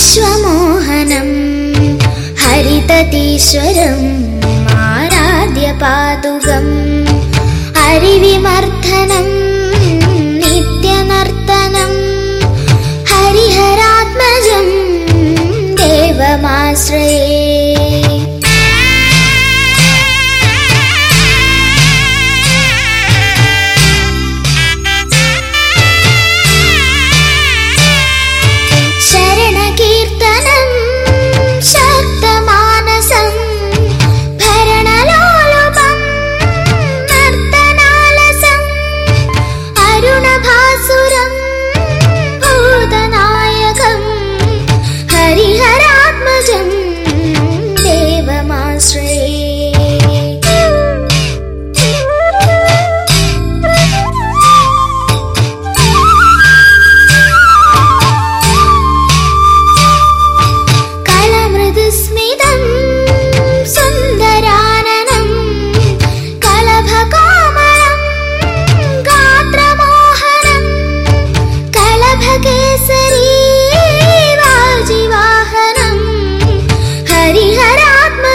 श्वमोहनम् हरिततीश्वरं माराद्य पादुकम् हरिविमर्थनं नित्यनर्तनं हरिहरात्मजं देवमाश्रये।